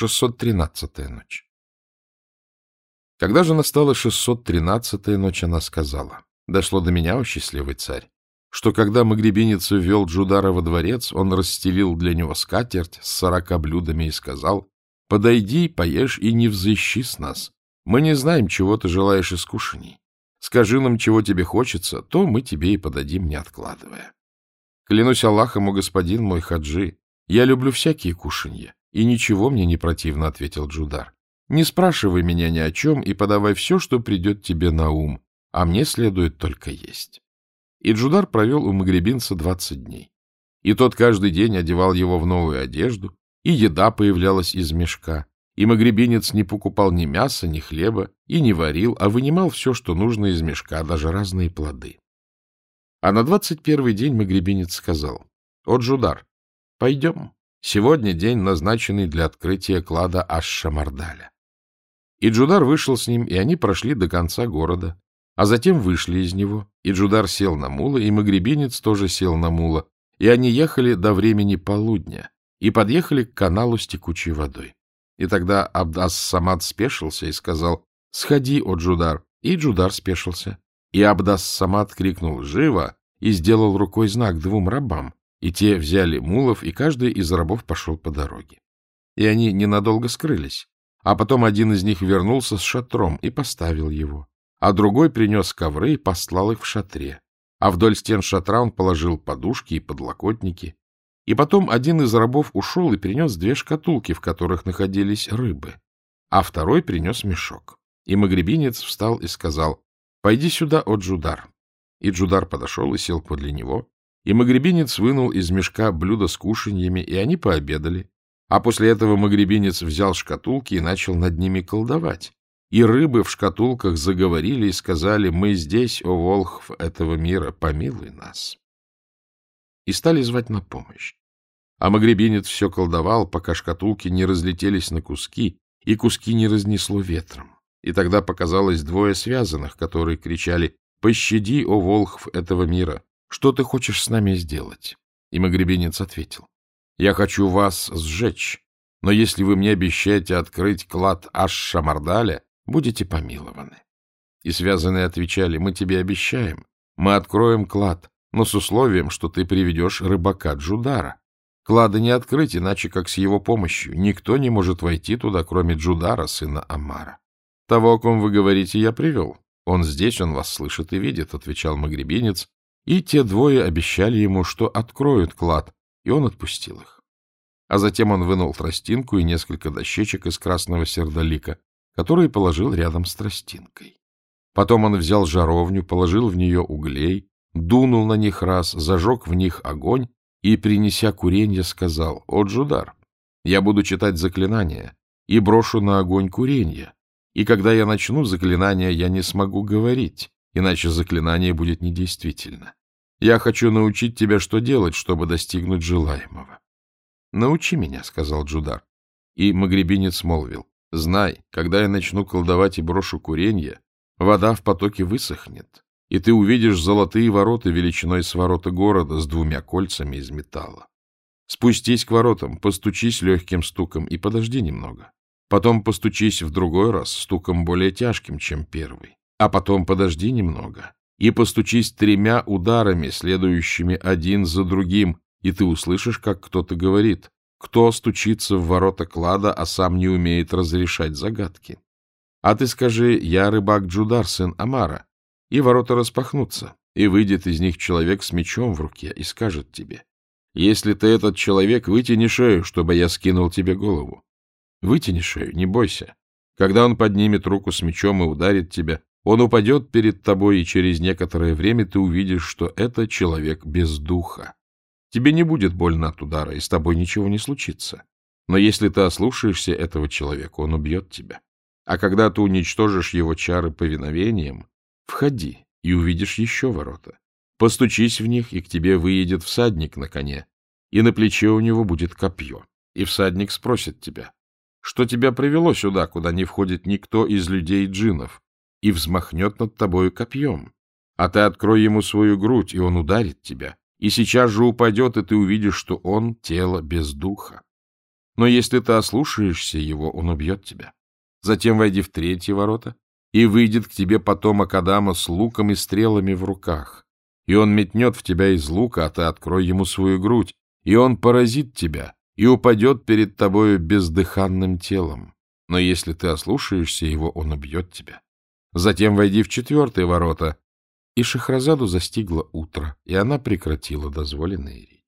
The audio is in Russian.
613-я ночь. Когда же настала 613-я ночь, она сказала, «Дошло до меня, о счастливый царь, что когда магребинец ввел Джудара во дворец, он расстелил для него скатерть с сорока блюдами и сказал, «Подойди, поешь и не взыщи с нас. Мы не знаем, чего ты желаешь из кушаний. Скажи нам, чего тебе хочется, то мы тебе и подадим, не откладывая». Клянусь Аллахом, о господин мой хаджи, я люблю всякие кушанья, и ничего мне не противно, — ответил Джудар. Не спрашивай меня ни о чем и подавай все, что придет тебе на ум, а мне следует только есть. И Джудар провел у магребинца двадцать дней. И тот каждый день одевал его в новую одежду, и еда появлялась из мешка, и магребинец не покупал ни мяса, ни хлеба, и не варил, а вынимал все, что нужно из мешка, даже разные плоды. А на двадцать первый день магребинец сказал, — О, Джудар, пойдем, сегодня день, назначенный для открытия клада Аш-Шамардаля. И Джудар вышел с ним, и они прошли до конца города, а затем вышли из него, и Джудар сел на мула, и Магребинец тоже сел на мула, и они ехали до времени полудня и подъехали к каналу с текучей водой. И тогда Абдас-Самад спешился и сказал «Сходи, о Джудар!» И Джудар спешился. И Абдас-Самад крикнул «Живо!» и сделал рукой знак двум рабам, и те взяли мулов, и каждый из рабов пошел по дороге. И они ненадолго скрылись, а потом один из них вернулся с шатром и поставил его а другой принес ковры и послал их в шатре. А вдоль стен шатра он положил подушки и подлокотники. И потом один из рабов ушел и принес две шкатулки, в которых находились рыбы, а второй принес мешок. И магребинец встал и сказал, «Пойди сюда, о Джудар». И Джудар подошел и сел подле него, и магребинец вынул из мешка блюдо с кушаньями, и они пообедали. А после этого магребинец взял шкатулки и начал над ними колдовать и рыбы в шкатулках заговорили и сказали, «Мы здесь, о волхв этого мира, помилуй нас». И стали звать на помощь. А магребинец все колдовал, пока шкатулки не разлетелись на куски, и куски не разнесло ветром. И тогда показалось двое связанных, которые кричали, «Пощади, о волхв этого мира! Что ты хочешь с нами сделать?» И магребинец ответил, «Я хочу вас сжечь, но если вы мне обещаете открыть клад Аш-Шамардаля, будете помилованы. И связанные отвечали, мы тебе обещаем, мы откроем клад, но с условием, что ты приведешь рыбака Джудара. Клада не открыть, иначе как с его помощью. Никто не может войти туда, кроме Джудара, сына Амара. Того, о ком вы говорите, я привел. Он здесь, он вас слышит и видит, — отвечал магребинец, и те двое обещали ему, что откроют клад, и он отпустил их. А затем он вынул тростинку и несколько дощечек из красного сердолика, который положил рядом с тростинкой. Потом он взял жаровню, положил в нее углей, дунул на них раз, зажег в них огонь и, принеся куренье, сказал, «О, Джудар, я буду читать заклинания и брошу на огонь куренье, и когда я начну заклинание, я не смогу говорить, иначе заклинание будет недействительно. Я хочу научить тебя, что делать, чтобы достигнуть желаемого». «Научи меня», — сказал Джудар. И магребинец молвил, Знай, когда я начну колдовать и брошу куренье, вода в потоке высохнет, и ты увидишь золотые ворота величиной с ворота города с двумя кольцами из металла. Спустись к воротам, постучись легким стуком и подожди немного. Потом постучись в другой раз стуком более тяжким, чем первый. А потом подожди немного и постучись тремя ударами, следующими один за другим, и ты услышишь, как кто-то говорит кто стучится в ворота клада, а сам не умеет разрешать загадки? А ты скажи, я рыбак Джудар, сын Амара, и ворота распахнутся, и выйдет из них человек с мечом в руке и скажет тебе, если ты этот человек, вытяни шею, чтобы я скинул тебе голову. Вытяни шею, не бойся. Когда он поднимет руку с мечом и ударит тебя, он упадет перед тобой, и через некоторое время ты увидишь, что это человек без духа. Тебе не будет больно от удара, и с тобой ничего не случится. Но если ты ослушаешься этого человека, он убьет тебя. А когда ты уничтожишь его чары повиновением, входи и увидишь еще ворота. Постучись в них, и к тебе выедет всадник на коне, и на плече у него будет копье. И всадник спросит тебя, что тебя привело сюда, куда не входит никто из людей джинов, и взмахнет над тобою копьем. А ты открой ему свою грудь, и он ударит тебя, и сейчас же упадет, и ты увидишь, что он — тело без духа. Но если ты ослушаешься его, он убьет тебя. Затем войди в третьи ворота, и выйдет к тебе потомок Адама с луком и стрелами в руках. И он метнет в тебя из лука, а ты открой ему свою грудь, и он поразит тебя, и упадет перед тобою бездыханным телом. Но если ты ослушаешься его, он убьет тебя. Затем войди в четвертые ворота. И Шахразаду застигло утро, и она прекратила дозволенные речи.